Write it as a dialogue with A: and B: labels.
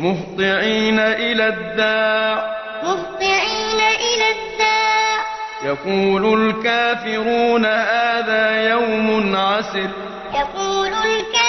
A: مهطعين إلى الداع.
B: مهطعين إلى الداع.
A: يقول الكافرون هذا يوم عسر.
B: يقول الكافرون